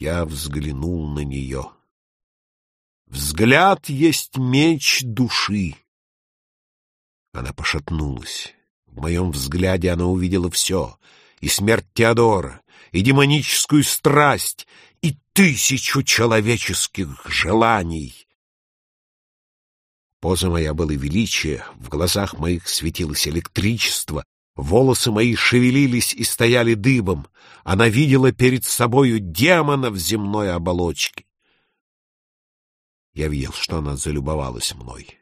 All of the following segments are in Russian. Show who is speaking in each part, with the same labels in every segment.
Speaker 1: Я взглянул на нее. Взгляд есть меч души. Она пошатнулась. В моем взгляде она увидела все — и смерть Теодора, и демоническую страсть, и тысячу человеческих желаний. Поза моя была величие, в глазах моих светилось электричество, волосы мои шевелились и стояли дыбом. Она видела перед собою демона в земной оболочке. Я видел, что она залюбовалась мной.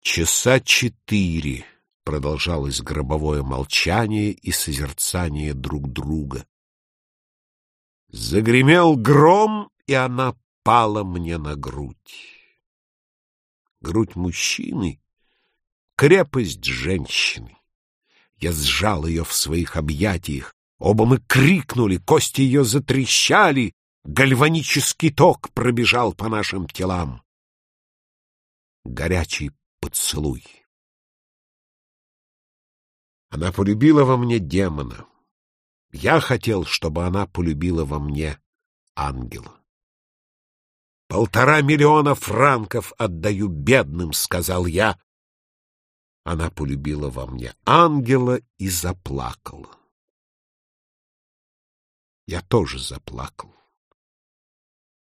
Speaker 1: Часа четыре продолжалось гробовое молчание и созерцание друг друга. Загремел гром, и она пала мне на грудь. Грудь мужчины — крепость женщины. Я сжал ее в своих объятиях. Оба мы крикнули, кости ее затрещали, гальванический ток пробежал по нашим телам. Горячий поцелуй. Она полюбила во мне демона. Я хотел, чтобы она полюбила во мне ангела. «Полтора миллиона франков отдаю бедным», — сказал я. Она полюбила во мне ангела и заплакала. Я тоже заплакал.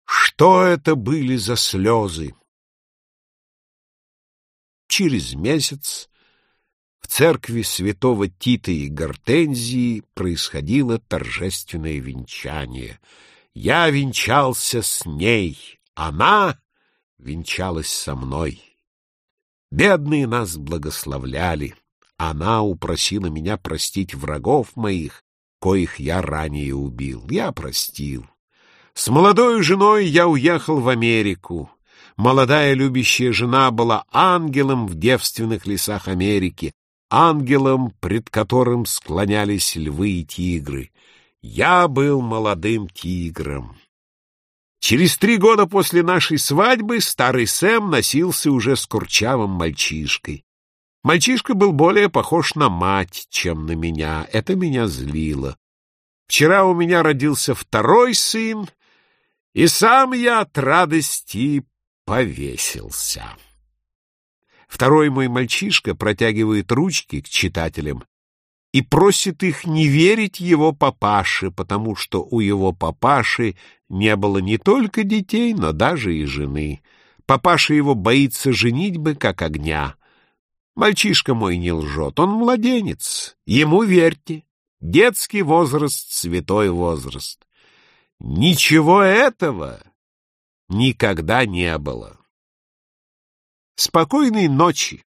Speaker 1: Что это были за слезы? Через месяц в церкви святого Тита и Гортензии происходило торжественное венчание. Я венчался с ней, она венчалась со мной. Бедные нас благословляли. Она упросила меня простить врагов моих, коих я ранее убил. Я простил. С молодой женой я уехал в Америку. Молодая любящая жена была ангелом в девственных лесах Америки, ангелом, пред которым склонялись львы и тигры. Я был молодым тигром. Через три года после нашей свадьбы старый Сэм носился уже с курчавым мальчишкой. Мальчишка был более похож на мать, чем на меня. Это меня злило. Вчера у меня родился второй сын, и сам я от радости повесился. Второй мой мальчишка протягивает ручки к читателям и просит их не верить его папаше, потому что у его папаши не было не только детей, но даже и жены. Папаша его боится женитьбы, как огня. Мальчишка мой не лжет, он младенец, ему верьте. Детский возраст — святой возраст. Ничего этого никогда не было. Спокойной ночи!